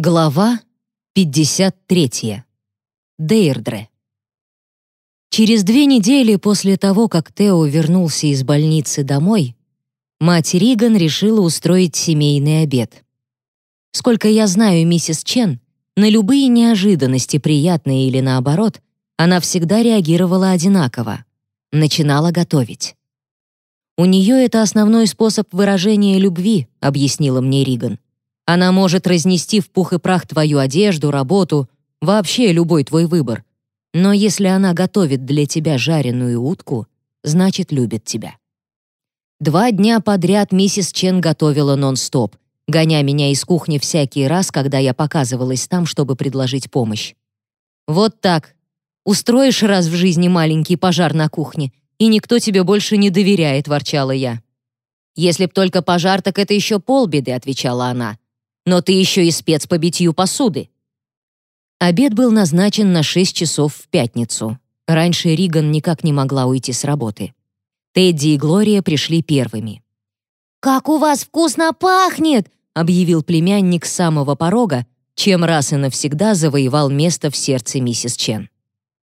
Глава 53. Дейрдре. Через две недели после того, как Тео вернулся из больницы домой, мать Риган решила устроить семейный обед. Сколько я знаю миссис Чен, на любые неожиданности, приятные или наоборот, она всегда реагировала одинаково. Начинала готовить. «У нее это основной способ выражения любви», — объяснила мне Риган. Она может разнести в пух и прах твою одежду, работу, вообще любой твой выбор. Но если она готовит для тебя жареную утку, значит, любит тебя. Два дня подряд миссис Чен готовила нон-стоп, гоня меня из кухни всякий раз, когда я показывалась там, чтобы предложить помощь. Вот так. Устроишь раз в жизни маленький пожар на кухне, и никто тебе больше не доверяет, ворчала я. Если б только пожар, так это еще полбеды, отвечала она но ты еще и спец по битью посуды». Обед был назначен на 6 часов в пятницу. Раньше Риган никак не могла уйти с работы. Тедди и Глория пришли первыми. «Как у вас вкусно пахнет!» — объявил племянник с самого порога, чем раз и навсегда завоевал место в сердце миссис Чен.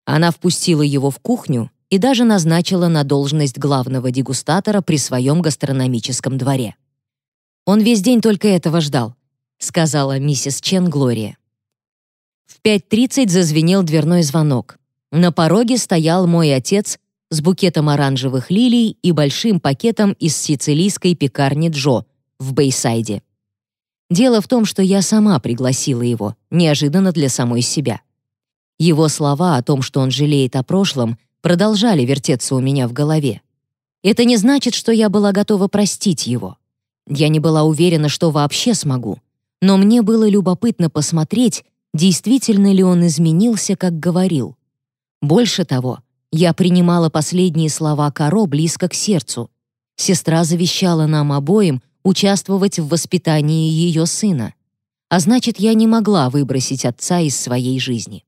Она впустила его в кухню и даже назначила на должность главного дегустатора при своем гастрономическом дворе. Он весь день только этого ждал сказала миссис Чен Глория. В 5.30 зазвенел дверной звонок. На пороге стоял мой отец с букетом оранжевых лилий и большим пакетом из сицилийской пекарни Джо в Бейсайде. Дело в том, что я сама пригласила его, неожиданно для самой себя. Его слова о том, что он жалеет о прошлом, продолжали вертеться у меня в голове. Это не значит, что я была готова простить его. Я не была уверена, что вообще смогу но мне было любопытно посмотреть, действительно ли он изменился, как говорил. Больше того, я принимала последние слова Каро близко к сердцу. Сестра завещала нам обоим участвовать в воспитании ее сына. А значит, я не могла выбросить отца из своей жизни.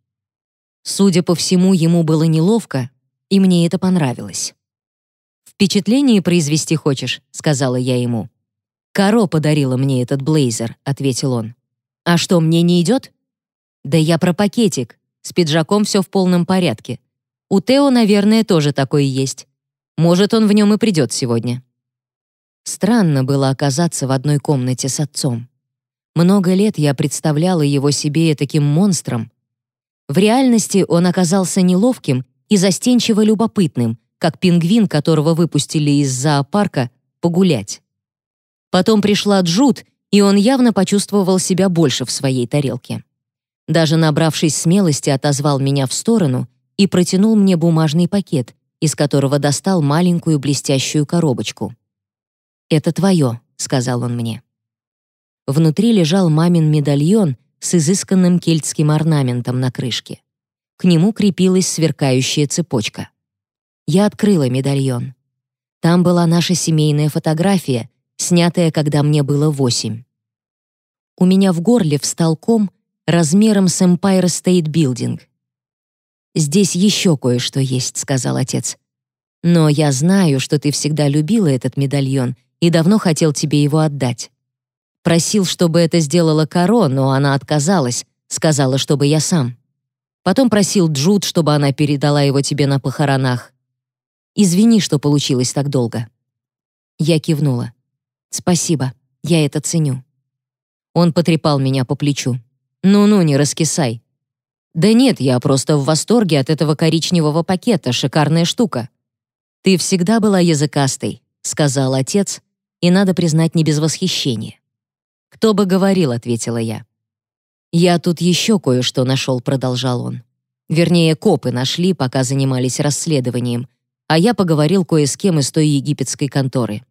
Судя по всему, ему было неловко, и мне это понравилось. «Впечатление произвести хочешь?» — сказала я ему. «Каро подарила мне этот блейзер», — ответил он. «А что, мне не идет?» «Да я про пакетик. С пиджаком все в полном порядке. У Тео, наверное, тоже такой есть. Может, он в нем и придет сегодня». Странно было оказаться в одной комнате с отцом. Много лет я представляла его себе таким монстром. В реальности он оказался неловким и застенчиво любопытным, как пингвин, которого выпустили из зоопарка погулять. Потом пришла Джуд, и он явно почувствовал себя больше в своей тарелке. Даже набравшись смелости, отозвал меня в сторону и протянул мне бумажный пакет, из которого достал маленькую блестящую коробочку. «Это твое», — сказал он мне. Внутри лежал мамин медальон с изысканным кельтским орнаментом на крышке. К нему крепилась сверкающая цепочка. Я открыла медальон. Там была наша семейная фотография, снятое, когда мне было восемь. У меня в горле встал ком размером с Empire State Building. «Здесь еще кое-что есть», — сказал отец. «Но я знаю, что ты всегда любила этот медальон и давно хотел тебе его отдать. Просил, чтобы это сделала Каро, но она отказалась, сказала, чтобы я сам. Потом просил Джуд, чтобы она передала его тебе на похоронах. Извини, что получилось так долго». Я кивнула. «Спасибо, я это ценю». Он потрепал меня по плечу. «Ну-ну, не раскисай». «Да нет, я просто в восторге от этого коричневого пакета, шикарная штука». «Ты всегда была языкастой», — сказал отец, и, надо признать, не без восхищения. «Кто бы говорил», — ответила я. «Я тут еще кое-что нашел», — продолжал он. Вернее, копы нашли, пока занимались расследованием, а я поговорил кое с кем из той египетской конторы.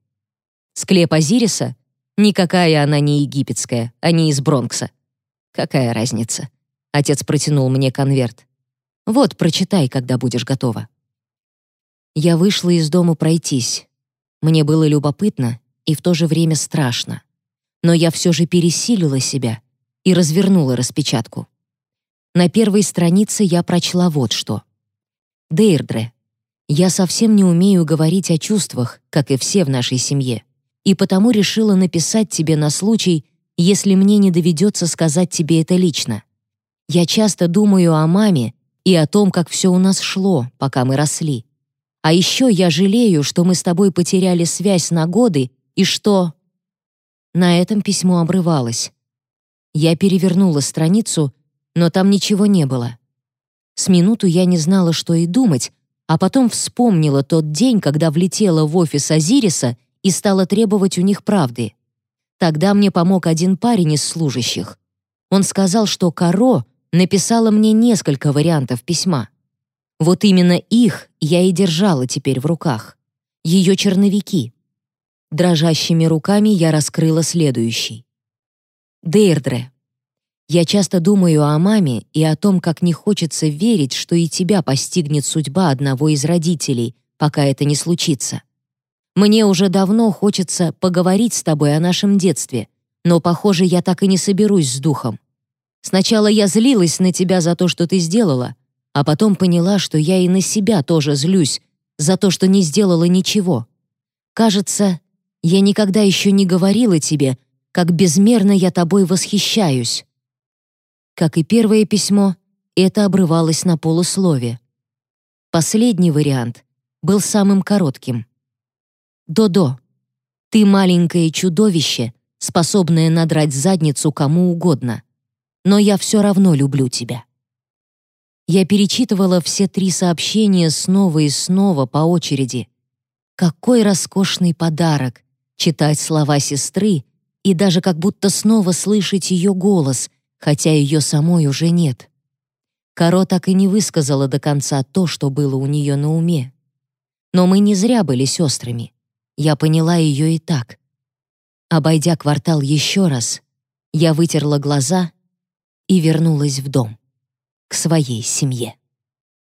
Склеп Азириса? Никакая она не египетская, они из Бронкса. Какая разница? Отец протянул мне конверт. Вот, прочитай, когда будешь готова. Я вышла из дома пройтись. Мне было любопытно и в то же время страшно. Но я все же пересилила себя и развернула распечатку. На первой странице я прочла вот что. Дейрдре, я совсем не умею говорить о чувствах, как и все в нашей семье и потому решила написать тебе на случай, если мне не доведется сказать тебе это лично. Я часто думаю о маме и о том, как все у нас шло, пока мы росли. А еще я жалею, что мы с тобой потеряли связь на годы и что...» На этом письмо обрывалось. Я перевернула страницу, но там ничего не было. С минуту я не знала, что и думать, а потом вспомнила тот день, когда влетела в офис Азириса и стала требовать у них правды. Тогда мне помог один парень из служащих. Он сказал, что Каро написала мне несколько вариантов письма. Вот именно их я и держала теперь в руках. Ее черновики. Дрожащими руками я раскрыла следующий. Дейрдре. Я часто думаю о маме и о том, как не хочется верить, что и тебя постигнет судьба одного из родителей, пока это не случится. Мне уже давно хочется поговорить с тобой о нашем детстве, но, похоже, я так и не соберусь с духом. Сначала я злилась на тебя за то, что ты сделала, а потом поняла, что я и на себя тоже злюсь за то, что не сделала ничего. Кажется, я никогда еще не говорила тебе, как безмерно я тобой восхищаюсь. Как и первое письмо, это обрывалось на полуслове. Последний вариант был самым коротким. «Додо, ты маленькое чудовище, способное надрать задницу кому угодно, но я все равно люблю тебя». Я перечитывала все три сообщения снова и снова по очереди. Какой роскошный подарок читать слова сестры и даже как будто снова слышать ее голос, хотя ее самой уже нет. Каро так и не высказала до конца то, что было у нее на уме. Но мы не зря были сестрами. Я поняла ее и так. Обойдя квартал еще раз, я вытерла глаза и вернулась в дом, к своей семье.